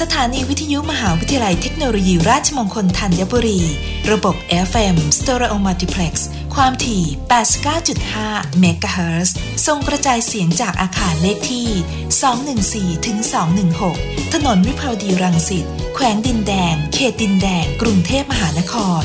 สถานีวิทยุมหาวิทยาลัยเทคโนโลยีราชมงคลธัญบุรี ระบบ FM Stereo Multiplex ความถี่ 89.5 เมกะเฮิรตซ์ส่งกระจายเสียงจากอาคารเลขที่ 214ถึง216 ถนนวิภาวดีรังสิต แขวงดินแดง เขตดินแดง กรุงเทพมหานคร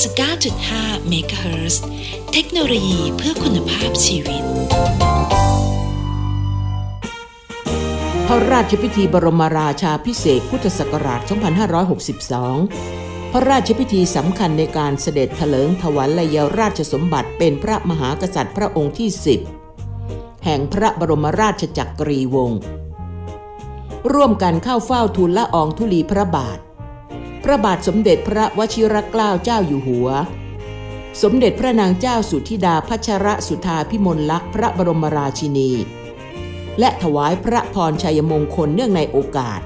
89.5 เมกะเฮิรตซ์เทคโนโลยีเพื่อคุณภาพชีวิต พระราชพิธีบรมราชาพิเศษพุทธศักราช 2562 พระราชพิธีสำคัญในการเสด็จเถลิงถวัลยราชสมบัติเป็นพระมหากษัตริย์พระองค์ที่ 10 แห่งพระบรมราชจักรีวงศ์ร่วมกันเข้าเฝ้าทูลละอองธุลีพระบาท พระบาทสมเด็จพระวชิรเกล้าเจ้าอยู่หัว สมเด็จพระนางเจ้าสุธิดาพัชรสุธาพิมลลักษณ์พระบรมราชินี และถวายพระพรชัยมงคลเนื่องในโอกาส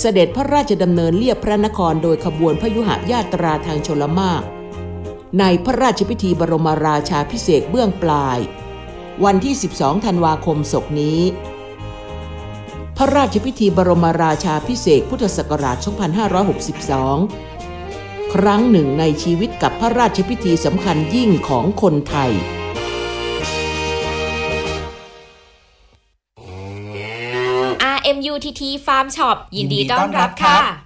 เสด็จพระราชดำเนินเลียบพระนครโดยขบวนพยุหญาตราทางชลมาก ในพระราชพิธีบรมราชาพิเศษเบื้องปลาย วันที่ 12 ธันวาคมศกนี้ พระราชพิธีบรมราชาพิเศษพุทธศักราช 2562 ครั้งหนึ่งในชีวิตกับพระราชพิธีสำคัญยิ่งของคนไทย RMUTT Farm Shop ยินดีต้อนรับค่ะ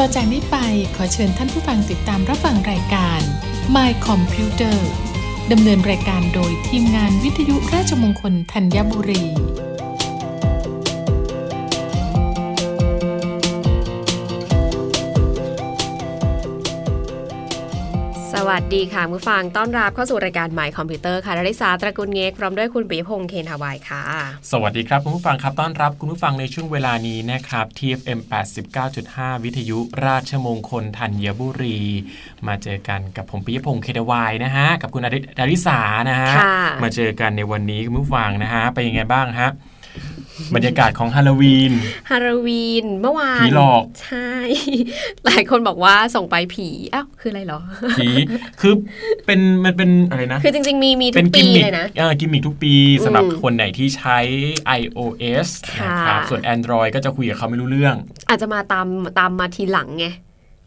ต่อจากนี้ไปขอเชิญท่านผู้ฟังติดตามรับฟังรายการ My Computer ดำเนินรายการโดยทีมงานวิทยุราชมงคลธัญบุรี สวัสดีค่ะผู้ฟังต้อนรับเข้าสู่รายการหมายคอมพิวเตอร์ค่ะดาริสาตระกูลเงกพร้อมด้วยคุณปิยพงษ์เคนหาวายค่ะ สวัสดีครับคุณผู้ฟังครับต้อนรับคุณผู้ฟังในช่วงเวลานี้นะครับ TFM 89.5 วิทยุราชมงคลธัญบุรี มาเจอกันกับผมปิยพงษ์เคนหาวายนะฮะกับคุณดาริสานะฮะค่ะมาเจอกันในวันนี้คุณผู้ฟังนะฮะเป็นยังไงบ้างฮะ บรรยากาศของฮาโลวีน ฮาโลวีนเมื่อวานผีหลอกใช่ หลายคนบอกว่าส่งไปผีอ้าวคืออะไรเหรอ ผีคือเป็นมันเป็นอะไรนะ คือจริง ๆ มีมีทุเป็กนปีกิมมิคเลยนะเออกิมมิคทุกปีสำหรับอืมคนไหนที่ใช้ iOS ค่ะนะครับส่วน Android ก็จะคุยกับเขาไม่รู้เรื่อง อาจจะมาตามตามมาทีหลังไง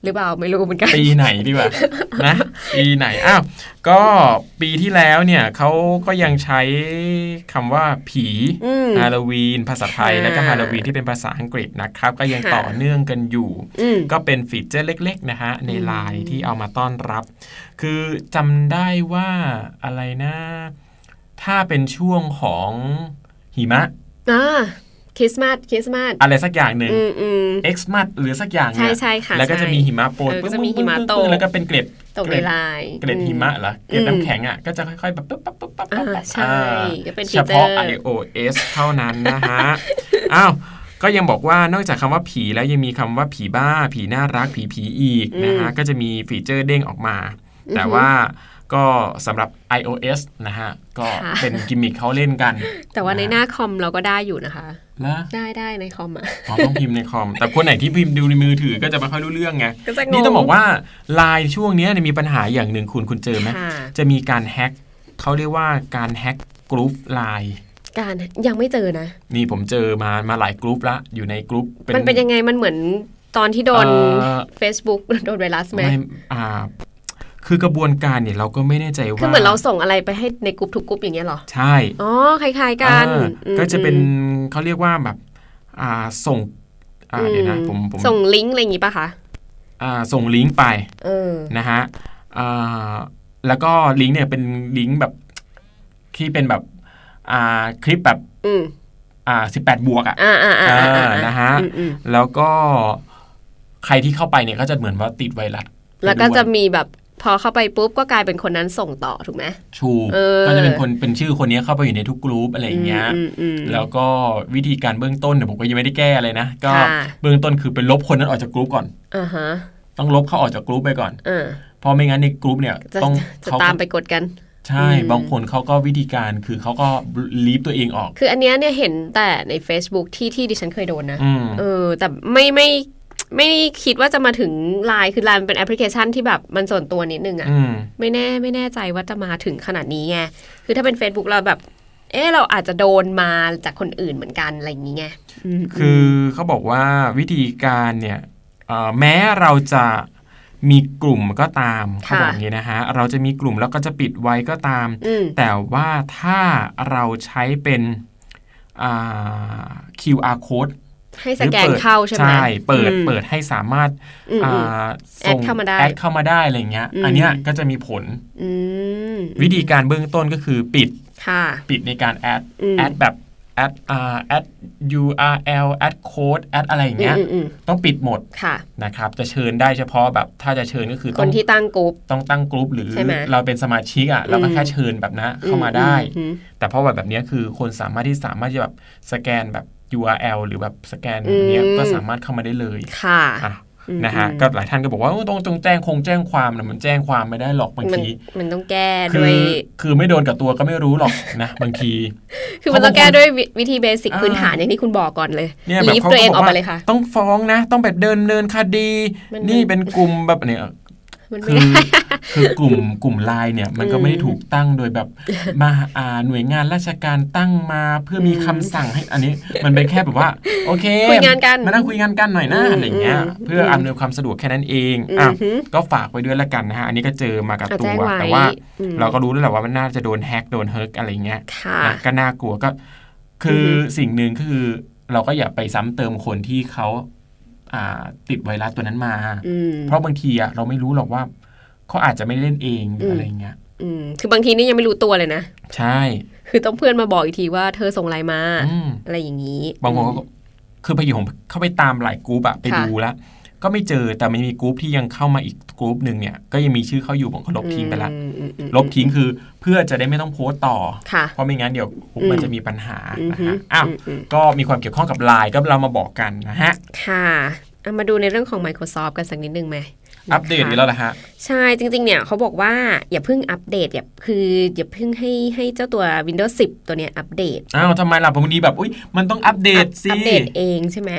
หรือเปล่าไม่รู้เหมือนกันปีไหนดีกว่านะปีไหนอ้าวก็ปีที่แล้วเนี่ยเขาก็ยังใช้คำว่าผีอืมฮาโลวีนภาษาไทยค่ะแล้วก็ฮาโลวีนที่เป็นภาษาอังกฤษนะครับ ก็ยังค่ะต่อเนื่องกันอยู่อืมก็เป็นฟีเจอร์เล็ก ๆ นะฮะ ในอืมไลน์ที่เอามาต้อนรับ คือจำได้ว่าอะไรนะ ถ้าเป็นช่วงของหิมะอ่า คริสต์มาสคริสต์มาสอะไรสักอย่างหนึ่งอืมอืม X มัดหรือสักอย่างเนี่ยใช่ใช่ค่ะแล้วก็จะใช่มีหิมะโปรยเออก็จะปึ้งมีหิมะปึ้งตปึ้กงแล้วก็เป็นเกล็ดตกในลายเกล็ดหิมะเหรอเกล็ดอืมน้ำแข็งอะก็จะค่อยๆแบบปุ๊บปั๊บปุ๊บปั๊บปุ๊บอ่าปั๊บใช่อ่าก็เป็นเฉพาะ feature iOS เท่านั้นนะฮะอ้าวก็ยังบอกว่านอกจากคำว่าผีแล้วยังมีคำว่าผีบ้า ผีน่ารักผีผีอีกนะฮะอืมก็จะมี feature เด้งออกมา แต่ว่าก็สำหรับ iOS นะฮะ ก็ค่ะเป็นกิมมิคเขาเล่นกัน แต่ว่าในหน้าคอมเราก็ได้อยู่นะคะ แล้วได้ได้ในคอมอะอ๋อต้องพิมพ์ในคอม แต่คนไหนที่พิมพ์ดูในมือถือก็จะไม่ค่อยรู้เรื่องไงก็จะงงนี่ต้องบอกว่าไลน์ช่วงเนี้ยเนี่ยมีปัญหาอย่างหนึ่งคุณคุณเจอไหมค่ะจะมีการแฮ็กเขาเรียกว่าการ hack group ไลน์การยังไม่เจอนะ นี่ผมเจอมามาหลายกรุ๊ปละอยู่ในกรุ๊ปมันเป็นยังไงมันเหมือนตอนที่โดนเอ่อ Facebook โดนไวรัสไหมไม่อ่า คือกระบวนการเนี่ยเราก็ไม่แน่ใจว่าคือเหมือนเราส่งอะไรไปให้ในกลุ่มทุกกลุ่มอย่างเงี้ยเหรอ ใช่ อ๋อคล้ายๆกันอ่าอืมก็จะเป็นอืมเขาเรียกว่าแบบอ่าส่งอ่าเดี๋ยวนะผมผมส่งลิงก์อะไรอย่างงี้ป่ะคะอ่าส่งลิงก์ไปเออนะฮะอ่าแล้วก็ลิงก์เนี่ยเป็นลิงก์แบบที่เป็นแบบอ่าคลิปแบบอืมอ่าสิบแปดบวกอะอ่าอ่าอ่าอ่าอ่านะฮะอืมอืมแล้วก็ใครที่เข้าไปเนี่ยก็จะเหมือนว่าติดไวรัสแล้วก็ไปด้วยจะมีแบบ พอเข้าไปปุ๊บก็กลายเป็นคนนั้นส่งต่อถูกไหมถูกเออก็จะเป็นคนเป็นชื่อคนนี้เข้าไปอยู่ในทุกกลุ่มอะไรอย่างเงี้ยอืมอืมอืมแล้วก็วิธีการเบื้องต้นเนี่ยผมก็ยังไม่ได้แก้อะไรนะ ก็ค่ะเบื้องต้นคือไปลบคนนั้นออกจากกลุ่มก่อนอ่าฮะต้องลบเขาออกจากกลุ่มไปก่อนเออเพราะไม่งั้นในกลุ่มเนี่ยจะต้องจะเขาตามไปกดกันใช่อืมบางคนเขาก็วิธีการคือเขาก็ลีฟตัวเองออก คืออันเนี้ยเนี่ยเห็นแต่ใน Facebook ที่ที่ดิฉันเคยโดนนะอืมเออแต่ไม่ไม่ ไม่คิดว่าจะมาถึงไลน์คือไลน์เป็นแอปพลิเคชันที่แบบมันส่วนตัวนิดนึงอะอืมไม่แน่ไม่แน่ใจว่าจะมาถึงขนาดนี้ไงคือถ้าเป็น Facebook เราแบบ เออเราอาจจะโดนมาจากคนอื่นเหมือนกันอะไรอย่างนี้ไงมคือเขาบอกว่าวิธีการเนี่ยเอ่อแม้เราจะมีกลุ่มก็ตามเขาบอกอย่างนี้นะฮะเราจะมีกลุ่มแล้วก็จะปิดไว้ก็ตามอืมแต่ว่าถ้าเราใช้เป็นอ่า QR code ให้สแกนเข้าใช่ไหมใช่เปิดอืมเปิดให้สามารถอืมอ่าแอดเข้ามาได้แอดเข้ามาได้อะไรเงี้ยอืมอันเนี้ยก็จะมีผลอืมวิธีการเบื้องต้นก็คือปิดค่ะปิดในการแอดอืมแอดแบบแอดอ่าแอด URL แอดโค้ดแอดอะไรอย่างเงี้ยอืมอืมต้องปิดหมดค่ะนะครับจะเชิญได้เฉพาะแบบถ้าจะเชิญก็คือคต้อนงที่ตั้งกลุ่มต้องตั้งกลุ่มหรือใช่ไหมเราเป็นสมาชิกอะเราก็อืมแค่เชิญแบบนะเข้ามาได้อืมแต่เพราะแบบแบบเนี้ยคือคนสามารถที่สามารถจะแบบสแกนแบบ URL หรือแบบสแกนอืมเนี้ยก็สามารถเข้ามาได้เลยค่ะอะอืมนะฮะอืมก็หลายท่านก็บอกว่าโอ้ต้องต้องแจ้งคงแจ้งความนะมันแจ้งความไม่ได้หรอกบางมันทีมันต้องแก้คืด้วอยคือไม่โดนกับตัวก็ไม่รู้หรอกนะบางที คือมันต้องแก้ด้วยวิวิธีเบสิกอ่าพื้นฐานอย่างที่คุณบอกก่อนเลยเนี่ยแบบลีฟเขาตัวเองบออกว่ามาเลยค่ะ ต้องฟ้องนะ ต้องไปเดินเนินคดีมันนี่เป็นกลุ่มแบบเนี่ย มันคืไม่อได้คือกลุ่มกลุ่มไลน์เนี่ยมันก็อืมไม่ได้ถูกตั้งโดยแบบมาอ่าหน่วยงานราชการตั้งมาเพื่อมีอืมคำสั่งให้อันนี้ มันเป็นแค่แบบว่า โอเคคุยงานกันมานั่งคุยงานกันหน่อยนะอืมอะไรเงี้ยอืมเพื่ออำนวยความสะดวกแค่นั้นเองอะอือหือก็ฝากไว้ด้วยละกันนะฮะอันนี้ก็เจอมากับอะตัแจ้งวไว้แต่ว่าอืมเราก็รู้แล้วแหละว่ามันน่าจะโดนแฮกโดนเฮิร์กอะไรเงี้ยค่ะนะก็น่ากลัวก็ คือออฮึสิ่งหนึ่งก็คือเราก็อย่าไปซ้ำเติมคนที่เขาอ่า ติดไวรัสตัวนั้นมาอืมเพราะบางทีอะเราไม่รู้หรอกว่าเขาอาจจะไม่เล่นเองหรือมอะไรเงี้ยอืมคือบางทีนี่ยังไม่รู้ตัวเลยนะ ใช่ คือต้องเพื่อนมาบอกอีกทีว่าเธอส่งไลน์มาอืมอะไรอย่างนี้ บางคนก็คือพอดีผมเข้าไปตามหลายกรุ๊ปอะไปค่ะดูแล้ว ก็ไม่เจอแต่มันมีกรุ๊ปที่ยังเข้ามาอีกกรุ๊ปหนึ่งเนี่ยก็ยังมีชื่อเขาอยู่ผมก็ลบทิ้งไปละอืมอืมอืมลบทิ้งคือเพื่อจะได้ไม่ต้องโพสต์ต่อค่ะเพราะไม่งั้นเดี๋ยวกรุ๊ปมันจะมีปัญหาอืมนะฮึฮะอ้าวอืมอืมก็มีความเกี่ยวข้องกับไลน์ก็เรามาบอกกันนะฮะค่ะเอามาดูในเรื่องของ Microsoft กันสักนิดนึงไหม อัปเดตอีกแล้วเหรอฮะ ใช่จริง ๆ เนี่ยเขาบอกว่าอย่าเพิ่งอัปเดตอย่าคืออย่าเพิ่งให้ให้เจ้าตัว Windows 10 ตัวเนี้ยอัปเดต อ้าวทำไมล่ะบางทีแบบ อุ้ยมันต้องอัปเดตสิอัปเดตเองใช่ไหม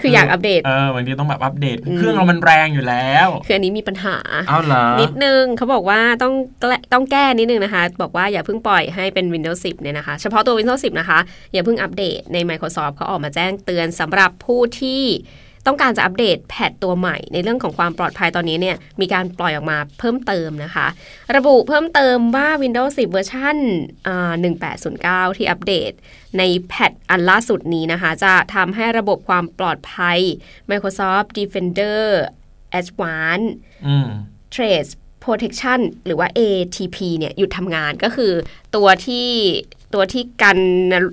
คืออยากอัปเดตเออบางทีต้องแบบอัปเดตอืมเครื่องเรามันแรงอยู่แล้ว คืออันนี้มีปัญหาเอาเหรอนิดนึงเขาบอกว่าต้องแก้ต้องแก้นิดนึงนะคะ บอกว่าอย่าเพิ่งปล่อยให้เป็น Windows 10 เนี่ยนะคะ เฉพาะตัว Windows 10 นะคะ อย่าเพิ่งอัปเดตใน Microsoft เขาออกมาแจ้งเตือนสำหรับผู้ที่ ต้องการจะอัปเดตแพทตัวใหม่ ในเรื่องของความปลอดภัยตอนนี้เนี่ยมีการปล่อยออกมาเพิ่มเติมนะคะ ระบุเพิ่มเติมว่า Windows 10 เวอร์ชันอ่า1809 ที่อัปเดต ในแพทอันล่าสุดนี้นะคะ จะทำให้ระบบความปลอดภัย Microsoft Defender Advanced อืม Trace Protection หรือว่า ATP เนี่ยหยุดทำงานก็คือตัวที่ ตัวที่กัน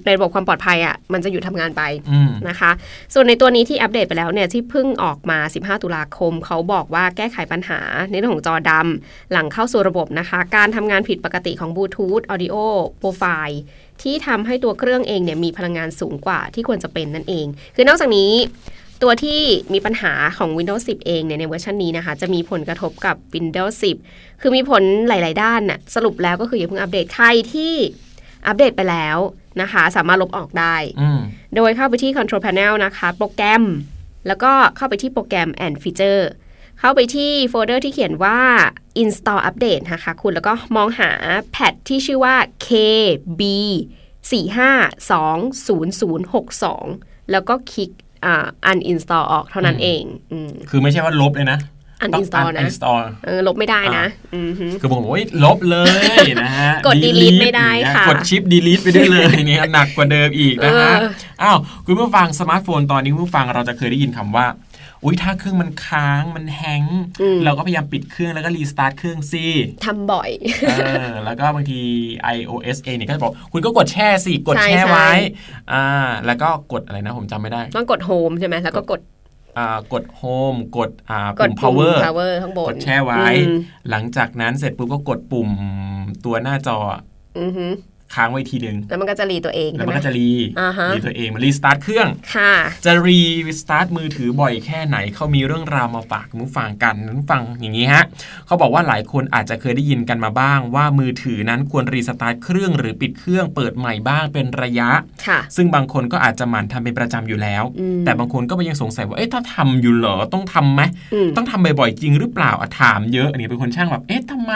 ในระบบความปลอดภัยอะ่ะมันจะหยุดทำงานไปอืมนะคะ ส่วนในตัวนี้ที่อัปเดตไปแล้วเนี่ยที่เพิ่งออกมา 15 ตุลาคม เขาบอกว่าแก้ไขปัญหาในเรื่องของจอดำหลังเข้าสู่ระบบนะคะ การทำงานผิดปกติของบลูทูธ Audio Profile ที่ทำให้ตัวเครื่องเองเนี่ยมีพลังงานสูงกว่าที่ควรจะเป็นนั่นเอง คือนอกจากนี้ตัวที่มีปัญหาของ Windows 10 เองเนี่ยในเวอร์ชันนี้นะคะ จะมีผลกระทบกับ Windows 10 คือมีผลหลาย ๆ ด้านน่ะสรุปแล้วก็คืออย่าเพิ่งอัปเดตใครที่ อัปเดตไปแล้วนะคะ สามารถลบออกได้อืมโดยเข้าไปที่ Control Panel นะคะ โปรแกรม แล้วก็เข้าไปที่ Program and Feature เข้าไปที่โฟลเดอร์ที่เขียนว่า install update นะคะ คุณแล้วก็มองหา patch ที่ชื่อว่า KB 452062 แล้วก็คลิกอ่า uninstall ออกเท่านั้นอืมเองอืมคือไม่ใช่ว่าลบเลยนะ uninstall นะ uninstall เออลบไม่ได้นะอือฮึคือผมบอกว่าลบเลยนะฮะกด delete ไม่ได้ค่ะกดชิป delete ไปได้เลยเนี่ยหนักกว่าเดิมอีกนะฮะเอออ้าวคุณผู้ฟังสมาร์ทโฟนตอนนี้คุณผู้ฟังเราจะเคยได้ยินคำว่าอุ้ยถ้าเครื่องมันค้างมัน hang เราก็พยายามปิดเครื่องแล้วก็ restart เครื่องสิทำบ่อยเออแล้วก็บางที iOS เองเนี่ยก็จะบอกคุณก็กดแช่สิกดใช่แช่ใช่ไว้อ่าแล้วก็กดอะไรนะผมจำไม่ได้ ต้องกด home ใช่ไหมแล้วก็กดอ่า กด Home กดอ่ากดปุ่มปุ่ม power power ข้างบนกดแช่ไว้อืมหลังจากนั้นเสร็จปุ๊บก็กดปุ่มตัวหน้าจออือฮึ ค้างไว้ทีหนึ่งแล้วมันก็จะรีตัวเองแล้วใช่มันไหมก็จะรีอ่าฮะรีตัวเองมารีสตาร์ทเครื่องค่ะ จะรีสตาร์ทมือถือบ่อยแค่ไหนเขามีเรื่องราวมาฝากคุณผู้ฟังกันคุณผู้ฟังอย่างนี้ฮะเขาบอกว่าหลายคนอาจจะเคยได้ยินกันมาบ้าง ว่ามือถือนั้นควร restart เครื่องหรือปิดเครื่องเปิดใหม่บ้างเป็นระยะค่ะ ซึ่งบางคนก็อาจจะหมั่นทำเป็นประจำอยู่แล้วอืมแต่บางคนก็ยังสงสัยว่าเอ๊ะถ้าทำอยู่เหรอต้องทำไหมอืมต้องทำบ่อยๆจริงหรือเปล่าอะถามเยอะอันนี้เป็นคนช่างแบบเอ๊ะทำไม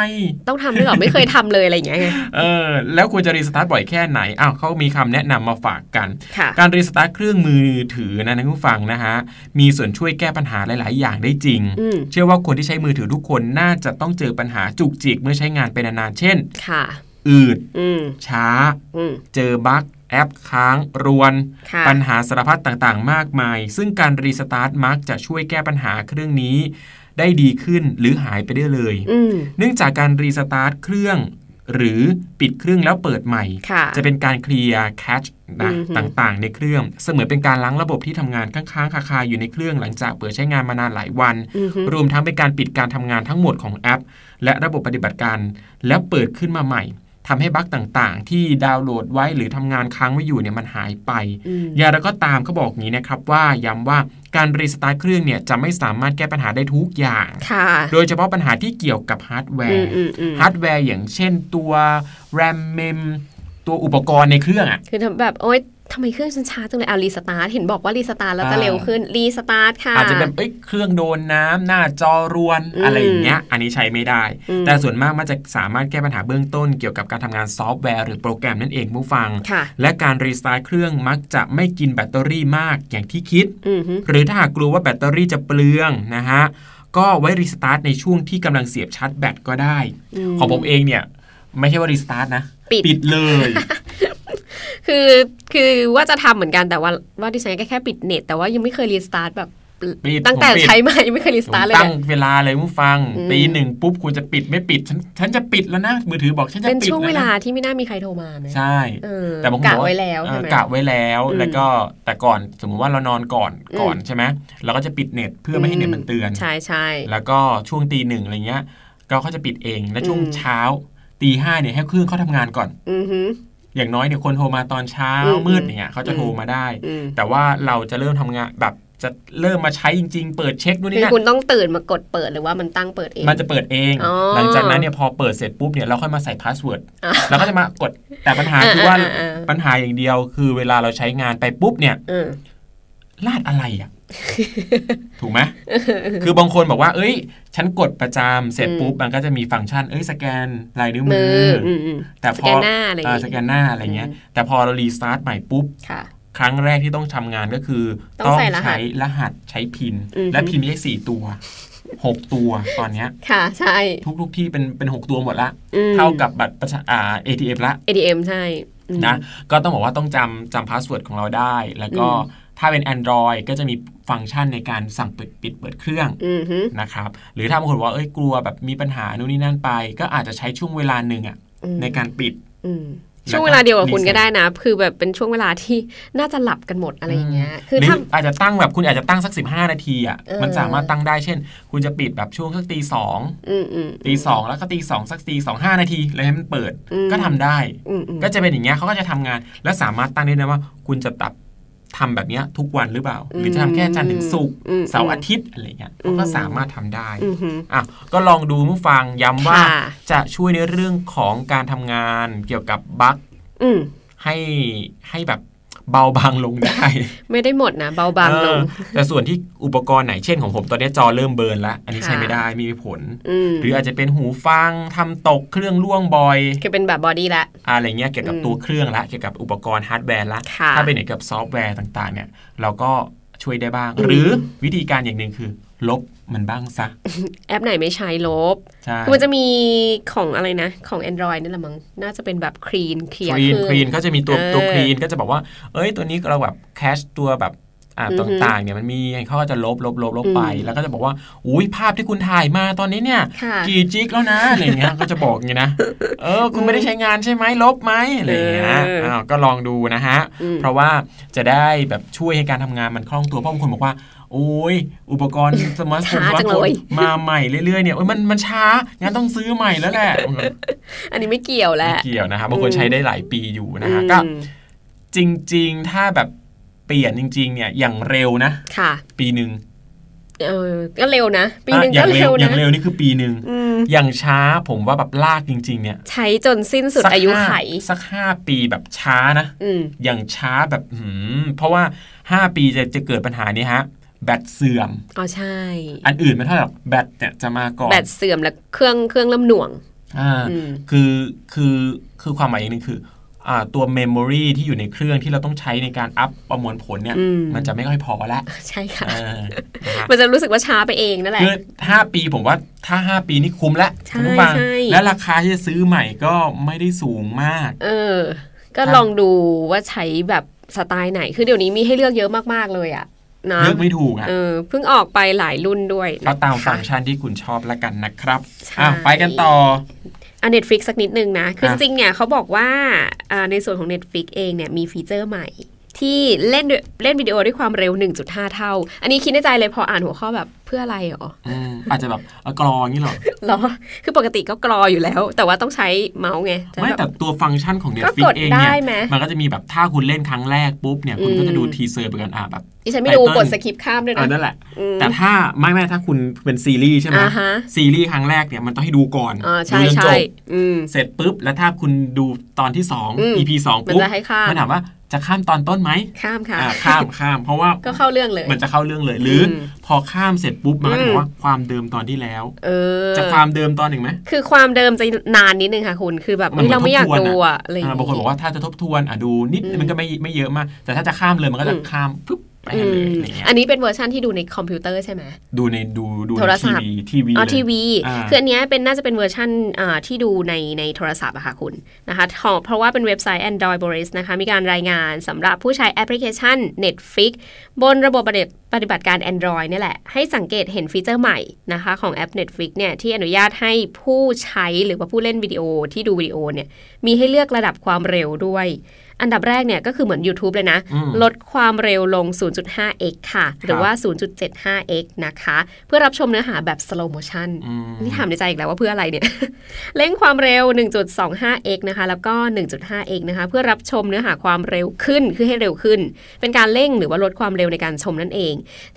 ต้องทำด้วยเหรอไม่เคยทำเลยอะไรอย่างเงี้ยไงเออแล้วควรจะ restart บ่อยแค่ไหนอ้าวเขามีคำแนะนำมาฝากกันค่ะการ restart เครื่องมือถือนะท่านผู้ฟังนะฮะมีส่วนช่วยแก้ปัญหาหลาย ๆ อย่างได้จริงอืมเชื่อว่าคนที่ใช้มือถือทุกคนน่าจะต้องเจอปัญหาจุกจิกเมื่อใช้งานไปนานๆเช่นค่ะอืดอืมช้าอืมเจอ bug แอปค้างรวนค่ะปัญหาสารพัดต่างๆ มากมาย ซึ่งการ restart มักจะช่วยแก้ปัญหาเครื่องนี้ ได้ดีขึ้นหรือหายไปได้เลยอืมเนื่องจากการ restart เครื่อง หรือปิดเครื่องแล้วเปิดใหม่ค่ะจะเป็นการ clear cacheนะอือฮึต่างๆ ในเครื่อง เสมือนเป็นการล้างระบบที่ทำงานค้างๆคาๆอยู่ในเครื่องหลังจากเปิดใช้งานมานานหลายวันอือฮึรวมทั้งเป็นการปิดการทำงานทั้งหมดของแอป และระบบปฏิบัติการ แล้วเปิดขึ้นมาใหม่ ทำให้ bug ต่างๆ ที่ดาวน์โหลดไว้หรือทำงานค้างไว้อยู่เนี่ยมันหายไปอืมอย่างไรก็ตามเขาบอกงี้นะครับว่าย้ำว่าการ restart เครื่องเนี่ยจะไม่สามารถแก้ปัญหาได้ทุกอย่างค่ะโดยเฉพาะปัญหาที่เกี่ยวกับฮาร์ดแวร์อืมอืมอืมฮาร์ดแวร์อย่างเช่นตัว RAM MEM ตัวอุปกรณ์ในเครื่องอะ คือทำแบบโอ๊ย ทำไมเครื่องฉันช้าจังเลยเอา restart เห็นบอกว่า restart แล้วจะอ่าเร็วขึ้น restart ค่ะ อาจจะแบบเอ้ยเครื่องโดนน้ำหน้าจอรวนอืมอะไรอย่างเงี้ย อันนี้ใช้ไม่ได้อืมแต่ส่วนมากมันจะสามารถแก้ปัญหาเบื้องต้นเกี่ยวกับการทำงานซอฟต์แวร์หรือโปรแกรมนั่นเองผู้ฟังค่ะและการ restart เครื่องมักจะไม่กินแบตเตอรี่มากอย่างที่คิดอือฮึหรือถ้าหากกลัวว่าแบตเตอรี่จะเปลืองนะฮะก็ไว้ restart ในช่วงที่กำลังเสียบชาร์จแบตก็ได้มของผมเองเนี่ยไม่ใช่ว่ารีสตาร์ทนะ ปิดปิดเลย คือคือว่าจะทำเหมือนกันแต่ว่าว่าดิฉันก็แค่ปิดเน็ต แต่ว่ายังไม่เคยรีสตาร์ทแบบปิดตั้งแต่ผมปิดใช้มายังไม่เคยรีสผมตาร์ทเลยตั้งเนี่ยเวลาเลยผู้ฟังอืมตีหนึ่งปุ๊บคุณจะปิดไม่ปิด ฉันฉันจะปิดแล้วนะมือถือบอกฉันจะเป็นปิดช่วงเวลาแนะที่ไม่น่ามีใครโทรมาไหมใช่เออแต่บางคนกะบอกไว้แล้วเอใช่อไหมกะไว้แล้วอืมแล้วก็แต่ก่อนสมมุติว่าเรานอนก่อนอืมก่อนใช่ไหมเราก็จะปิดเน็ตเพื่อไม่ให้เน็ตมันเตือนใช่ใช่แล้วก็ช่วงตีหนึ่งอะไรเงี้ยก็เขาจะปิดเองและช่วงอืมเช้าตีห้าเนี่ยให้เครื่องเขาทำงานก่อน อือฮึอย่างน้อยเนี่ยคนโทรมาตอนเช้าอืมมืดอย่างเงี้ยเขาจะโทรมาได้อืมแต่ว่าเราจะเริ่มทำงานแบบจะเริ่มมาใช้จริง ๆ เปิดเช็คนู่นคืนี่นั่นคือคุณต้องตื่นมากดเปิดหรือว่ามันตั้งเปิดเอง มันจะเปิดเองอ๋อหลังจากนั้นเนี่ยพอเปิดเสร็จปุ๊บเนี่ยเราค่อยมาใส่ password อะเราก็จะมากดแต่ปัญหาคือว่าอ่าอ่าอ่าปัญหาอย่างเดียวคือเวลาเราใช้งานไปปุ๊บเนี่ยเออลาดอะไรอะ ถูกไหมคือบางคนบอกว่า เอ้ย ฉันกดประจำเสร็จปุ๊บมันก็จะมีฟังก์ชัน เอ้ยสแกนลายนิ้วมืมือออืมอืมแต่พสอแกนหน้าอะไรอย่างอ่างี้สแกนหน้าอะไรเงี้ยอืมแต่พอเรารีสตาร์ทใหม่ปุ๊บค่ะครั้งแรกที่ต้องทำงานก็คือ ต้องใส่รหัสใช้รหัสใช้พินอือฮึและพินไม่ใช่สี่ตัวหกตัวตอนเนี้ยค่ะ ใช่ ทุกทุกที่เป็นเป็นหกตัวหมดละอืมเท่ากับบัตรประชาอ่า ATM ละ ATM ใช่อืมนะก็ต้องบอกว่าต้องจำจำ password ของเราได้ แล้วก็อืม ถ้าเป็น Android ก็จะมีฟังก์ชันในการสั่งปิดปิดเปิดเครื่องอือฮึนะครับ หรือถ้าบางคนบอกว่าเอ้ยกลัวแบบมีปัญหานู่นนี่นั่นไป ก็อาจจะใช้ช่วงเวลาหนึ่งอะอืมในการปิดอืมแล้วก็ช่วงเวลาเดียวกับคุณ reset ก็ได้นะ คือแบบเป็นช่วงเวลาที่น่าจะหลับกันหมดอะไรอย่างเงี้ย คือหรือถ้าอาจจะตั้งแบบคุณอาจจะตั้งสัก 15 นาทีอะเออมันสามารถตั้งได้ เช่น คุณจะปิดแบบช่วงสักตีสองอืมอืมตีสองแล้วก็ตีสองสักตีสองห้านาทีแล้วให้มันเปิดอืมก็ทำได้อืมอืมก็จะเป็นอย่างเงี้ยเขาก็จะทำงาน แล้วสามารถตั้งได้นะว่า คุณจะตับ ทำแบบเนี้ยทุกวันหรือเปล่า หรือจะทำแค่จันทร์ถึงศุกร์อืมเสาร์อาทิตย์อะไรเงี้ยเขาก็อืมสามารถทำได้อืมฮึอะก็ลองดูผู้ฟังย้ำว่าค่ะจะช่วยในเรื่องของการทำงานเกี่ยวกับบั๊กอืมให้ให้แบบ เบาบางลงได้ ไม่ได้หมดนะเบาบางลงเออแต่ส่วนที่อุปกรณ์ไหนเช่นของผมตอนนี้จอเริ่มเบิร์นแล้ว อันนี้ใช้ค่ะไม่ได้ไมมีผลอืมหรืออาจจะเป็นหูฟังทำตกเครื่องร่วงบ่อยคือเป็นแบบ body ละอะไรเงี้ยเกี่ยวกับอืมตัวเครื่องละเกี่ยวกับอุปกรณ์ฮาร์ดแวร์ละค่ะถ้าเป็นเกี่ยวกับซอฟต์แวร์ต่างๆ เนี่ย เราก็ช่วยได้บ้างอืมหรือวิธีการอย่างหนึ่งคือ ลบ มันบ้างซะแอปไหนไม่ใช้ลบใช่คือมันจะมีของอะไรนะ ของ Android นั่นแหละมั้งน่าจะเป็นแบบ clean clear clean คือ clean ก็จะมีตัวเออตัว clean ก็จะบอกว่า เอ้ยตัวนี้เราแบบ cache ตัวแบบอ่าอือฮึต่างๆเนี่ยมันมีเขาก็จะลบลบลบลบไปอืมแล้วก็จะบอกว่าอุ้ยภาพที่คุณถ่ายมาตอนนี้เนี่ยค่ะกี่จิกแล้วนะอะไรเงี้ยก็จะบอกอย่างงี้นะเออคุณไม่ได้ใช้งานใช่ไหมลบไหมอะไรเงี้ยเอออ้อ้าวก็ลองดูนะฮะอืมเพราะว่าจะได้แบบช่วยให้การทำงานมันคล่องตัวเพราะบางคนบอกว่า โอ้ยอุปกรณ์สมาร์ทโฟนช้าสมาจัร์ทโฟนมาใหม่เรื่อยๆเนี่ยโอ้ยมันมันช้างั้นต้องซื้อใหม่แล้วแหละ อันนี้ไม่เกี่ยวแหไม่ละเกี่ยวนะครับบางคนใช้ได้หลายปีอยู่นะฮะอืมก็จริง ๆ ถ้าแบบเปลี่ยนจริง ๆ เนี่ยอย่างเร็วนะค่ะ ปีหนึ่งเออก็เร็วนะ ปีหนึ่งอะอก็ย่างเร็วอเร็วนะย่างเร็วนี่คือปีหนึ่งอืมอย่างช้าผมว่าแบบลากจริง ๆ เนี่ย ใช้จนสิ้นสุดสักอายุห้ไขสักห้าปีแบบช้านะอืมอย่างช้าแบบหืมเพราะว่าห้าปีจะจะเกิดปัญหานี้ฮะ แบตเสื่อม อ๋อใช่ อันอื่นไม่เท่าไหร่หรอกแบตเนี่ยจะมาก่อน แบตเสื่อมแล้วเครื่องเครื่องเริ่มหน่วง อ่าอืมคือคือคือความหมายอย่างหนึงคืออ่าตัวเมมโมรีที่อยู่ในเครื่องที่เราต้องใช้ในการอัพประมวลผลเนี่ยอืมมันจะไม่ค่อยพอละใช่ค่ะเออนะฮะมันจะรู้สึกว่าช้าไปเองนั่นแหละคือห้าปีผมว่าถ้าห้าปีนี่คุ้มละใช่คุณผู้ฟังใช่และราคาที่จะซื้อใหม่ก็ไม่ได้สูงมาก เออ ก็ครับลองดูว่าใช้แบบสไตล์ไหน คือเดี๋ยวนี้มีให้เลือกเยอะมากๆเลยอะ นะเลือกไม่ถูกอะเออเพิ่งออกไปหลายรุ่นด้วยก็ตามนะคะฟฟังก์ชันที่คุณชอบละกันนะครับใช่อะไปกันต่ออัน Netflix สักนิดนึงนะ คืออะจริงๆเนี่ยเขาบอกว่าอ่าในส่วนของ Netflix เองเนี่ยมีฟีเจอร์ใหม่ ที่เล่นด้วยเล่นวิดีโอด้วยความเร็ว 1.5 เท่า อันนี้คิดในใจเลยพออ่านหัวข้อแบบเพื่ออะไรหรออืมอาจจะแบบเอากรออย่างนี้หรอเหรอ คือปกติก็กรออยู่แล้ว แต่ว่าต้องใช้เมาส์ไงจะไม่แบบแต่ตัวฟังก์ชันของก็ Netflix กดเองเนี่ยได้ไหมมันก็จะมีแบบถ้าคุณเล่นครั้งแรกปุ๊บเนี่ยคุณก็จะดูอืม teaser ไปกันอะแบบดิฉันไม่ดู Title กดสคิปข้ามด้วยเออนะนั่นแหละอืมแต่ถ้าไม่ไม่ถ้าคุณเป็นซีรีส์ใช่ไหมอ่าฮะซีรีส์ครั้งแรกเนี่ยมันต้องให้ดูก่อนอ่าใช่ดูจนจใช่บอืมเสร็จปุ๊บแล้วถ้าคุณดูตอนที่อืม2 EP 2มันปุ๊บจะให้ข้ามมันถามว่าจะข้ามตอนต้นไหมข้ามค่ะอ่าข้ามข้ามเพราะว่าก็เข้าเรื่องเลย มันจะเข้าเรื่องเลย หรืออมพอข้ามเสร็จปุ๊บมันก็อืจะมบอกว่าความเดิมตอนที่แล้วเออจะความเดิมตอนหนึ่งไหมคือความเดิมจะนานนิดนึงค่ะคุณคือแบบมันเหมืเฮ้ยอนเราไม่อยากทบทวนดูอะอะอะไรอย่างอ่างี้บางคนบอกว่าถ้าจะทบทวนอะดูนิดอืมมันก็ไม่ไม่เยอะมาก แต่ถ้าจะข้ามเลยมันก็จะอืมข้ามปุ๊บ ไปเลยอืมอะไรเงี้ยอันนี้เป็นเวอร์ชันที่ดูในคอมพิวเตอร์ใช่ไหมดูในดูดูโทรศัพท์ในทีวีทีวีอ๋อเลยทีวีอ่าคืออันเนี้ยเป็นน่าจะเป็นเวอร์ชันอ่าที่ดูในในโทรศัพท์อะค่ะคุณนะคะของเพราะว่าเป็นเว็บไซต์ Android b o r i s นะคะมีการรายงานสำหรับผู้ใช้แอปพลิเคชัน Netflix บนระบบปฏิปฏิบัติการ Android นี่แหละ ให้สังเกตเห็นฟีเจอร์ใหม่นะคะของแอป Netflix เนี่ยที่อนุญาตให้ผู้ใช้หรือว่าผู้เล่นวิดีโอที่ดูวิดีโอเนี่ยมีให้เลือกระดับความเร็วด้วย อันดับแรกเนี่ยก็คือเหมือน YouTube เลยนะอืมลดความเร็วลง 0.5x ค่ะ หรือว่า 0.75x นะคะ เพื่อรับชมเนื้อหาแบบ slow motion อืมนี่ถามในใจอีกแล้วว่าเพื่ออะไรเนี่ย เร่งความเร็ว 1.25x นะคะ แล้วก็ 1.5x นะคะ เพื่อรับชมเนื้อหาความเร็วขึ้น คือให้เร็วขึ้น เป็นการเร่งหรือว่าลดความเร็วในการชมนั่นเอง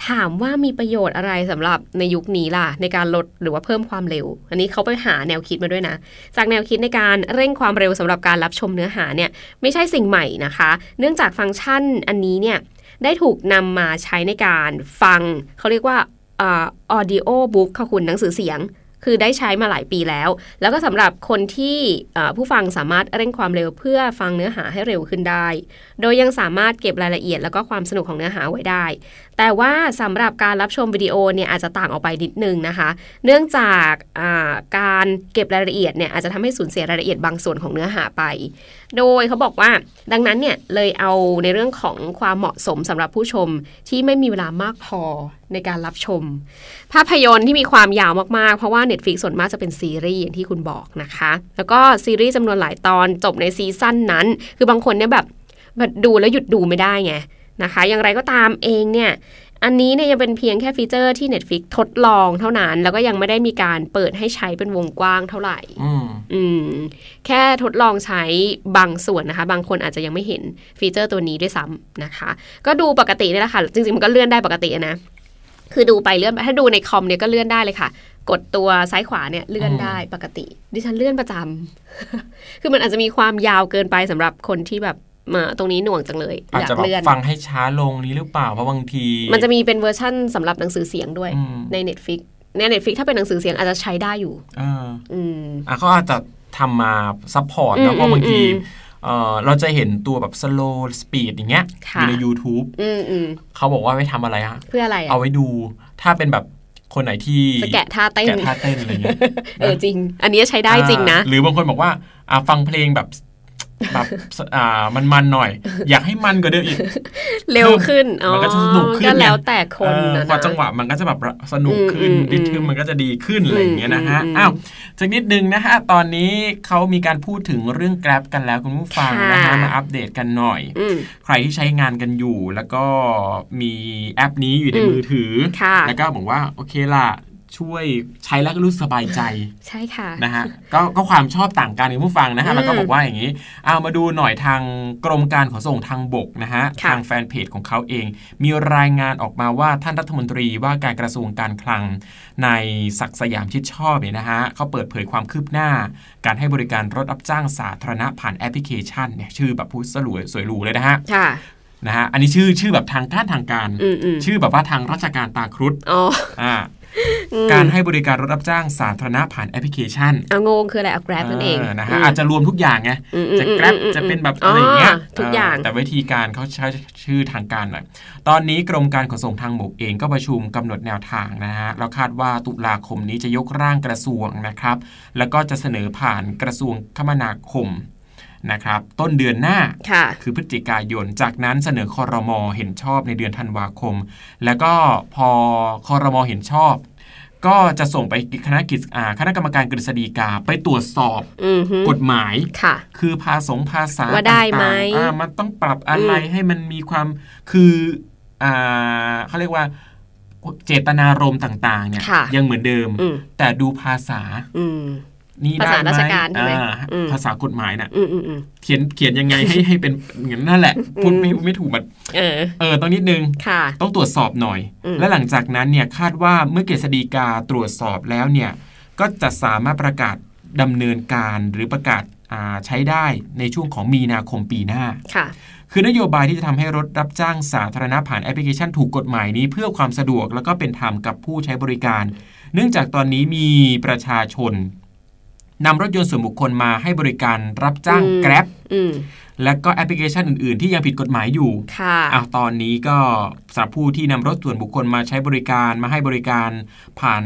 ถามว่ามีประโยชน์อะไรสำหรับในยุคนี้ล่ะ ในการลดหรือว่าเพิ่มความเร็ว อันนี้เขาไปหาแนวคิดมาด้วยนะ จากแนวคิดในการเร่งความเร็วสำหรับการรับชมเนื้อหาเนี่ยไม่ใช่สิ่งใหม่นะคะ เนื่องจากฟังก์ชันอันนี้เนี่ยได้ถูกนำมาใช้ในการฟัง เขาเรียกว่าออดิโอบุ๊กค่ะคุณหนังสือเสียง คือได้ใช้มาหลายปีแล้ว แล้วก็สำหรับคนที่ผู้ฟังสามารถเร่งความเร็วเพื่อฟังเนื้อหาให้เร็วขึ้นได้ โดยยังสามารถเก็บรายละเอียดแล้วก็ความสนุกของเนื้อหาไว้ได้ แต่ว่าสำหรับการรับชมวิดีโอเนี่ยอาจจะต่างออกไปนิดนึงนะคะ เนื่องจากการเก็บรายละเอียดเนี่ยอาจจะทำให้สูญเสียรายละเอียดบางส่วนของเนื้อหาไป โดยเขาบอกว่าดังนั้นเนี่ยเลยเอาในเรื่องของความเหมาะสมสำหรับผู้ชมที่ไม่มีเวลามากพอในการรับชม ภาพยนตร์ที่มีความยาวมาก ๆ เพราะว่า Netflix ส่วนมากจะเป็นซีรีส์อย่างที่คุณบอกนะคะ แล้วก็ซีรีส์จำนวนหลายตอนจบในซีซั่นนั้น คือบางคนเนี่ยแบบดูแล้วหยุดดูไม่ได้ไง นะคะ อย่างไรก็ตามเองเนี่ย อันนี้เนี่ยยังเป็นเพียงแค่ฟีเจอร์ที่ Netflix ทดลองเท่านั้น แล้วก็ยังไม่ได้มีการเปิดให้ใช้เป็นวงกว้างเท่าไหร่ อืมแค่ทดลองใช้บางส่วนนะคะ บางคนอาจจะยังไม่เห็นฟีเจอร์ตัวนี้ด้วยซ้ำนะคะ ก็ดูปกตินี่แหละค่ะ จริงๆมันก็เลื่อนได้ปกตินะ คือดูไปเลื่อนไปถ้าดูในคอมเนี่ยก็เลื่อนได้เลยค่ะกดตัวซ้ายขวาเนี่ยเลื่อนได้ปกติ ดิฉันเลื่อนประจำ คือมันอาจจะมีความยาวเกินไปสำหรับคนที่แบบ มาตรงนี้หน่วงจังเลยอาจจะแบบฟังให้ช้าลงนี้หรือเปล่าเพราะบางที มันจะมีเป็นเวอร์ชั่นสำหรับหนังสือเสียงด้วยใน Netflix ใน Netflix ถ้าเป็นหนังสือเสียงอาจจะใช้ได้อยู่อืมอ่าเขาอาจจะทำมา support นะเพราะบางทีเราจะเห็นตัวแบบ slow speed อย่างเงี้ยอยู่ใน YouTube เขาบอกว่าไว้ทำอะไรฮะเพื่ออะไรเอาไว้ดูถ้าเป็นแบบคนไหนที่สแกะท่าเต้นแกะท่าเต้นอะไรเงี้ยเออจริง อันนี้ใช้ได้จริงนะ หรือบางคนบอกว่าฟังเพลงแบบ แบบอ่ามันมันหน่อย อยากให้มันกว่าเดิมอีก เร็วขึ้นมันก็จะสนุกขึ้นก็แล้วแต่คนพอจังหวะมันก็จะแบบสนุกขึ้นดิทึมมันก็จะดีขึ้นอะไรอย่างเงี้ยนะฮะอ้าวจากนิดนึงนะฮะตอนนี้เขามีการพูดถึงเรื่อง Grab กันแล้วคุณผู้ฟังนะฮะมาอัปเดตกันหน่อย ใครที่ใช้งานกันอยู่ แล้วก็มีแอปนี้อยู่ในมือถือ แล้วก็บอกว่าโอเคล่ะ ช่วยใช้แล้วก็รู้สบายใจ ใช่ค่ะนะฮะก็ก็ความชอบต่างกันในผู้ฟังนะฮะแล้วก็บอกว่าอย่างนี้เอามาดูหน่อยทางกรมการขนส่งทางบกนะฮะทางแฟนเพจของเขาเอง มีรายงานออกมาว่าท่านรัฐมนตรีว่าการกระทรวงการคลังในศักสยามชิดชอบเนี่ยนะฮะเขาเปิดเผยความคืบหน้า การให้บริการรถรับจ้างสาธารณะผ่านแอปพลิเคชันเนี่ยชื่อแบบพูดสลวยสวยหรูเลยนะฮะนะฮะอันนี้ชื่อชื่อแบบทางการทางการ ชื่อแบบว่าทางราชการตาครุฑอ่า การให้บริการรถรับจ้างสาธารณะผ่านแอปพลิเคชันเอางงคืออะไรเอา Grab นั่นเองนะฮะอาจจะรวมทุกอย่างไงจะ Grab จะเป็นแบบอะไรเงี้ยทุกอย่างแต่วิธีการเขาใช้ชื่อทางการหน่อยตอนนี้กรมการขนส่งทางบกเองก็ประชุมกำหนดแนวทางนะฮะแล้วคาดว่าตุลาคมนี้จะยกร่างกระทรวงนะครับ แล้วก็จะเสนอผ่านกระทรวงคมนาคม นะครับต้นเดือนหน้าคือพฤศจิกายน จากนั้นเสนอคอรมอเห็นชอบในเดือนธันวาคม แล้วก็พอคอรมอเห็นชอบ ก็จะส่งไปคณะกิจคณะกรรมการกฤษฎีกาไปตรวจสอบกฎหมายคือภาษงภาษาต่างๆมันต้องปรับอะไรให้มันมีความคือเขาเรียกว่าเจตนารมณ์ต่าง ๆ เนี่ยยังเหมือนเดิม แต่ดูภาษา นี่ภาษาราชการใช่ไหมภาษากฎหมายน่ะเขียนเขียนยังไงให้ให้เป็นอย่างนั่นแหละพูดไม่ไม่ถูกมันเออ เออต้องนิดนึงต้องตรวจสอบหน่อย และหลังจากนั้นเนี่ยคาดว่าเมื่อเกษฎีกาตรวจสอบแล้วเนี่ย ก็จะสามารถประกาศดำเนินการหรือประกาศใช้ได้ในช่วงของมีนาคมปีหน้าค่ะคือนโยบายที่จะทำให้รถรับจ้างสาธารณะผ่านแอปพลิเคชันถูกกฎหมายนี้เพื่อความสะดวก แล้วก็เป็นธรรมกับผู้ใช้บริการ เนื่องจากตอนนี้มีประชาชน นำรถยนต์ส่วนบุคคลมาให้บริการรับจ้างแกร็บและก็แอปพลิเคชันอื่น ๆ ที่ยังผิดกฎหมายอยู่ค่ะอะตอนนี้ก็สำหรับผู้ที่นำรถส่วนบุคคลมาใช้บริการมาให้บริการผ่าน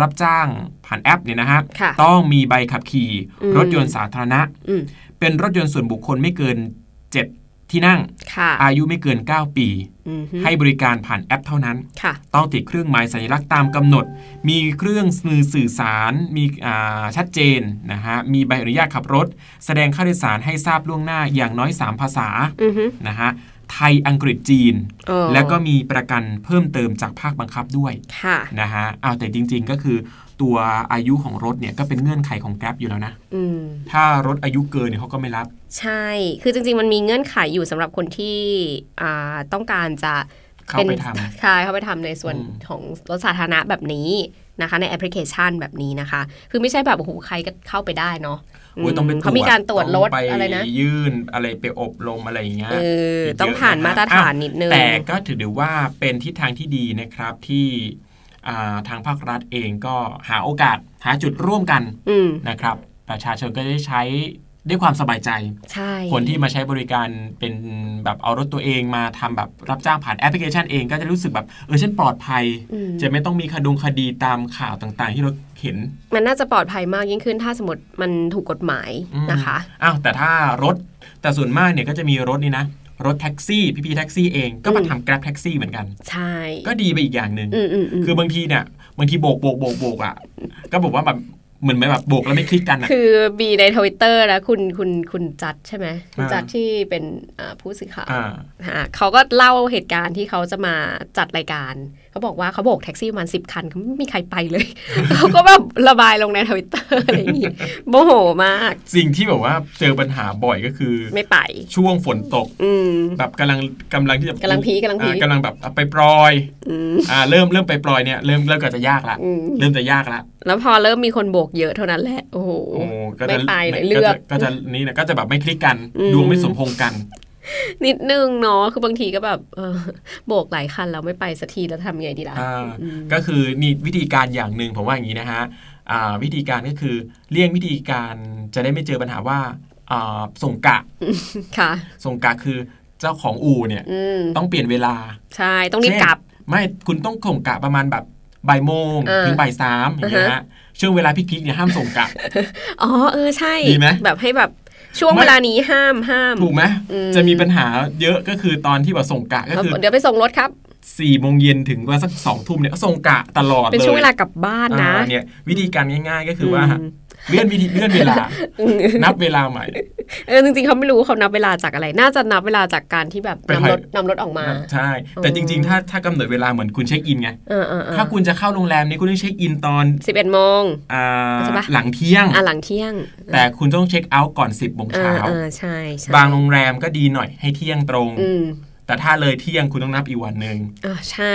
รับจ้างผ่านแอปเนี่ยนะฮะต้องมีใบขับขี่ รถยนต์สาธารณะ เป็นรถยนต์ส่วนบุคคลไม่เกิน 7 ที่นั่ง อายุไม่เกิน 9 ปี ให้บริการผ่านแอปเท่านั้น ต้องติดเครื่องหมายสัญลักษณ์ตามกำหนด มีเครื่องมือสื่อสาร มีชัดเจนนะฮะ มีใบอนุญาตขับรถ แสดงค่าโดยสารให้ทราบล่วงหน้าอย่างน้อย 3 ภาษานะฮะไทย อังกฤษ จีน แล้วก็มีประกันเพิ่มเติมจากภาคบังคับด้วยนะฮะ เอาแต่จริง ๆ ก็คือ ตัวอายุของรถเนี่ยก็เป็นเงื่อนไขของแกร็บอยู่แล้วนะถ้ารถอายุเกินเนี่ยเขาก็ไม่รับ ใช่ คือจริง ๆ มันมีเงื่อนไขอยู่สำหรับคนที่ต้องการจะเข้าไปทำใช่เข้าไปทำในส่วนอืมของรถสาธารณะแบบนี้นะคะ ในแอปพลิเคชันแบบนี้นะคะ คือไม่ใช่แบบโอ้โหใครก็เข้าไปได้เนาะโอ้ยต้องไปตรวจเขามีการตรวจรถต้งไปอะไรนะยื่นอะไรไปอบรมอะไรอย่างเงี้ยเอออีกเยะต้องผ่านะคะมาตรฐานนิดนึงแต่ก็ถือได้ว่าเป็นทิศทางที่ดีนะครับที่อ่า ทางภาครัฐเองก็หาโอกาสหาจุดร่วมกันอืมนะครับ ประชาชนก็ได้ใช้ด้วยความสบายใจใช่คนที่มาใช้บริการเป็นแบบเอารถตัวเองมาทำแบบรับจ้างผ่านแอปพลิเคชันเองก็จะรู้สึกแบบเออฉันปลอดภัยอืมจะไม่ต้องมีคดงคดีตามข่าวต่างๆ ที่เราเห็น มันน่าจะปลอดภัยมากยิ่งขึ้นถ้าสมมติมันถูกกฎหมายอืมนะคะอ้าวแต่ถ้ารถแต่ส่วนมากเนี่ยก็จะมีรถนี่นะ รถแท็กซี่พี่พีแท็กซี่เองก็มาอืมทำ Grab แท็กซี่เหมือนกัน ใช่ ก็ดีไปอีกอย่างหนึ่งอืมอืมอืมคือบางทีเนี่ยบางทีโบกโบกโบกโบกอะก็บอกว่าแบบเหมือนไม่แบบโบกแล้วไม่คลิกกันอะคือมีในทวิตเตอร์นะคุณคุณคุณจัดใช่ไหมคุณอ่าจัดที่เป็นอ่าผู้สื่อข่าวอ่าอ่าเขาก็เล่าเหตุการณ์ที่เขาจะมาจัดรายการเขาบอกว่าเขาโบกแท็กซี่ประมาณสิบคันเขาไม่มีใครไปเลย เขาก็แบบระบายลงในทวิตเตอร์อะไรอย่างงี้โมโหมาก สิ่งที่แบบว่าเจอปัญหาบ่อยก็คือ ไม่ไป ช่วงฝนตกอืมแบบกำลังกำลังที่จะกำลังพีคกำลังพีคอ่ากำลังแบบเอาไปปลอยอืมอ่าเริ่มเริ่มไปปลอยเนี่ยเริ่มเริ่มก็จะยากละอืมเริ่มจะยากละแล้วพอเริ่มมีคนโบกเยอะเท่านั้นแหละโอ้โหโอ้ก็ไม่จะไปเลยก็เลือกจะก็จะนี่นะก็จะแบบไม่คลิกกันอืมดวงไม่สมพงษ์กัน นิดนึงเนาะคือบางทีก็แบบเออโบกหลายคันแล้วไม่ไปสักทีแล้วทำยังไงดีล่ะอ่าอืมก็คือนี่วิธีการอย่างหนึ่งผมว่าอย่างนี้นะฮะอ่าวิธีการก็คือเลี่ยงวิธีการจะได้ไม่เจอปัญหาว่าอ่าส่งกะค่ะส่งกะคือเจ้าของอู่เนี่ยอืมต้องเปลี่ยนเวลา ใช่ต้องรีบเช่นกลับ ไม่คุณต้องส่งกะประมาณแบบบ่ายโมงเออถึงบ่ายสามอย่างเงี้ยอ่าฮะฮะช่วงเวลาพิกๆเนี่ยห้ามส่งกะ อ๋อเออใช่ ดีไหมแบบให้แบบ ช่วงไม่เวลานี้ห้ามห้ามถูกไหมอืมจะมีปัญหาเยอะก็คือตอนที่แบบส่งกะก็คือเดี๋ยวไปส่งรถครับสี่โมงเย็นถึงว่าสักสองทุ่มเนี่ยก็ส่งกะตลอดเลยเป็นช่วงเวลากลับบ้านนะอ่าเนี่ยวิธีการง่าย ๆ ก็คือว่าอืม เลื่อนวิธีเลื่อนเวลา นับเวลาใหม่เออจริงๆเขาไม่รู้เขานับเวลาจากอะไร น่าจะนับเวลาจากการที่แบบไปนำให้รถนำรถออกมา ใช่ แต่จริง ๆ ถ้าถ้ากำหนดเวลาเหมือนคุณเช็คอินไงเออเออเออถ้าคุณจะเข้าโรงแรมนี้คุณต้องเช็คอินตอนสิบเอ็ดโมงอ่าใช่ปะหลังเที่ยงอะหลังเที่ยง แต่คุณต้องเช็คเอาท์ก่อน 10บโมงเอเช้าอเออใช่ใช่บางโรงแรมก็ดีหน่อยให้เที่ยงตรงอืมแต่ถ้าเลยเที่ยงคุณต้องนับอีกวันหนึ่งอ่าใช่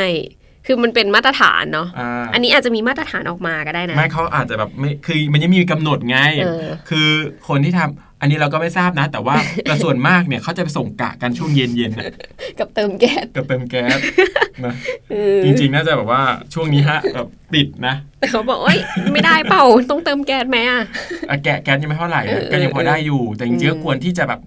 คือมันเป็นมาตรฐานเนาะอ่าอันนี้อาจจะมีมาตรฐานออกมาก็ได้นะ ไม่เขาอาจจะแบบไม่คือมันยังมีกำหนดไงเออคือคนที่ทำอันนี้เราก็ไม่ทราบนะ แต่ว่าแต่ส่วนมากเนี่ยเขาจะไปส่งกะกันช่วงเย็นเย็นๆน่ะกับเติมแก๊สกับเติมแก๊สนะเออจริงๆน่าจะแบบว่าช่วงนี้ฮะแบบปิดนะ แต่เขาบอกเอ้ยไม่ได้เปล่าต้องเติมแก๊สไหมอะอะแกะแก๊สยังไม่เท่าไหร่เอนะอก็ยังพอได้อยู่ แต่จริงๆก็อืมควรที่จะแบบ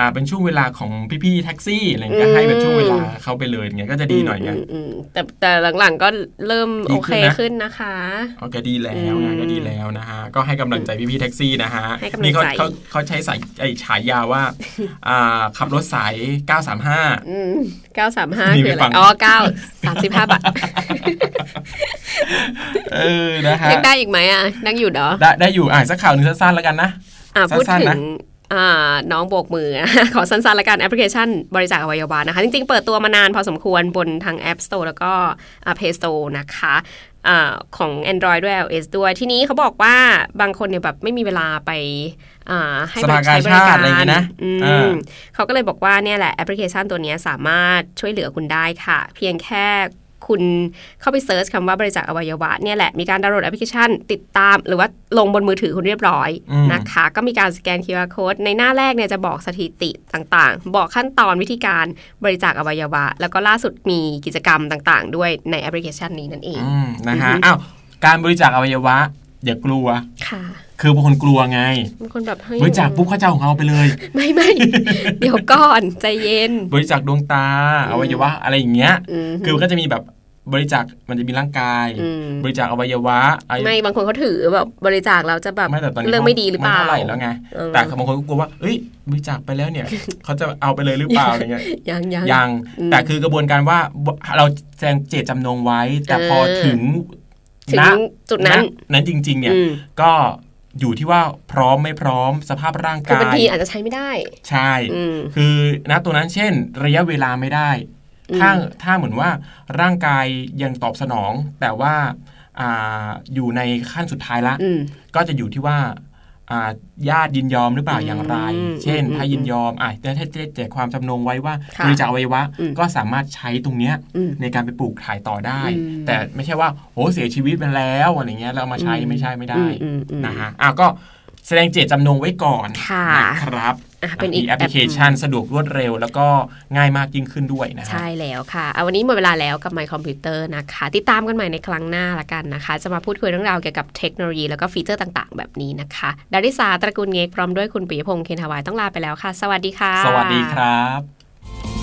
อ่าเป็นช่วงเวลาของพี่ๆแท็กซี่อะไรอย่างเงี้ยอืมให้เป็นช่วงเวลาเขาไปเลยอย่างเงี้ยก็จะดีหน่อยไงมมแต่แต่หลังๆก็เริ่มดีโอขึ้เคนนะขึ้นนะคะอ๋อก็ดีแล้วไงอืมก็ดีแล้วนะฮะก็ให้กำลังใจพี่ๆแท็กซี่นะฮะให้กำลังนี่เขาใจเขาเขาใช้สายไอฉายาว่าอ่าขับรถสาย 935อืมเก้าสามห้านี่คือไปอะไรฟังอ๋อเก้าสามสิบห้าบาทเออนะฮะเรียกได้อีกไหมอะนั่งอยู่เนาะได้ได้อยูอ่านสักข่าวหนึ่งสั้นๆแล้วกันนะอ่าพูดถึงสั้นๆนะงอ่า น้องโบกมือ ขอสั้นๆละกันแอปพลิเคชันบริจาคอวัยวะนะคะ จริงๆ เปิดตัวมานานพอสมควรบนทาง App Store แล้วก็อ่า Play Store นะคะอาของ Android ด้วย iOS ด้วย ทีนี้เขาบอกว่าบางคนเนี่ยแบบไม่มีเวลาไปอ่าให้สภากาชาดใช้บริติการอะไรอย่างงี้นะอืมอ่าเขาก็เลยบอกว่าเนี่ยแหละแอปพลิเคชันตัวเนี้ยสามารถช่วยเหลือคุณได้ค่ะ เพียงแค่ คุณเข้าไป search คำว่าบริจาคอวัยวะเนี่ยแหละมีการดาวน์โหลดแอปพลิเคชัน ติดตาม หรือว่าลงบนมือถือคุณเรียบร้อยอืมนะคะ ก็มีการสแกน QR code ในหน้าแรกเนี่ยจะบอกสถิติต่างๆ บอกขั้นตอนวิธีการบริจาคอวัยวะ แล้วก็ล่าสุดมีกิจกรรมต่างๆ ด้วยในแอปพลิเคชันนี้นั่นเองอืมนะฮะอือฮึอ้าวการบริจาคอวัยวะอย่ากลัว ค่ะ คือบางคนกลัวไงบางคนแบบเฮ้ยบริจาคปุ๊บเขาจะเอาของเราไปเลย ไม่ไม่ เดี๋ยวก่อน ใจเย็น บริจาคดวงตา อวัยวะอะไรอย่างเงี้ยอืมคือมันก็จะมีแบบ บริจาคมันจะมีร่างกายอืมบริจาคอวัยวะอ้ไม่บางคนเขาถือแบบบริจาคแล้วจะแบบไม่แต่ตอนนี้เรื่องไม่ดีหรือเปล่าไม่เท่าไหร่แล้วไงเออแต่บางคนก็กลัวว่าเอ้ยบริจาคไปแล้วเนี่ยเขาจะเอาไปเลยหรือเปล่าอะไรเงี้ยยังยังยังอืมแต่คือกระบวนการว่าเราแจ้งเจตจำนงไว้ แต่พอเออถึงถึงณจุดนั้นณนั้นจริง ๆ เนี่ยอืมก็อยู่ที่ว่าพร้อมไม่พร้อมสภาพร่างคือกาบางยทีอาจจะใช้ไม่ได้ ใช่อืมคือณตรงนั้นเช่น ระยะเวลาไม่ได้อืม ถ้าถ้าเหมือนว่าร่างกายยังตอบสนอง แต่ว่าอ่าอยู่ในขั้นสุดท้ายละอืมก็จะอยู่ที่ว่าอ่าญาติยินยอมหรือเปล่าอืมอย่างไรอืมเช่นอืมถ้ายินยอมอะแต่ถ้าได้แจกความจำนงไว้ว่าค่ะบริจาคอวัยวะอืมก็สามารถใช้ตรงเนี้ยอืมในการไปปลูกถ่ายต่อได้อืมแต่ไม่ใช่ว่าโอ้เสียชีวิตไปแล้วอะไรเงี้ยเราเอามาใช้อืมไม่ใช่ไม่ได้อืมอืมอืมนะฮะอ้าวก็ แสดงเจตจำนงไว้ก่อนค่ะนะครับอะเป็นอีกมีแอปพลิเคชันสะดวกรวดเร็ว แล้วก็ง่ายมากยิ่งขึ้นด้วยนะฮะใช่แล้วค่ะเอาวันนี้หมดเวลาแล้วกับ My Computer นะคะ ติดตามกันใหม่ในครั้งหน้าละกันนะคะ จะมาพูดคุยเรื่องราวเกี่ยวกับเทคโนโลยีแล้วก็ฟีเจอร์ต่างๆ แบบนี้นะคะดาริสาตระกูลเงกพร้อมด้วยคุณปิยพงษ์เคนทวายต้องลาไปแล้วค่ะ สวัสดีค่ะ สวัสดีครับ